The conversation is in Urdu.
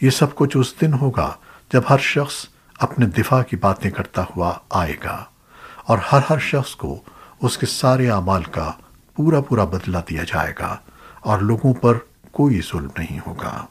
یہ سب کچھ اس دن ہوگا جب ہر شخص اپنے دفاع کی باتیں کرتا ہوا آئے گا اور ہر ہر شخص کو اس کے سارے اعمال کا پورا پورا بدلہ دیا جائے گا اور لوگوں پر کوئی ظلم نہیں ہوگا۔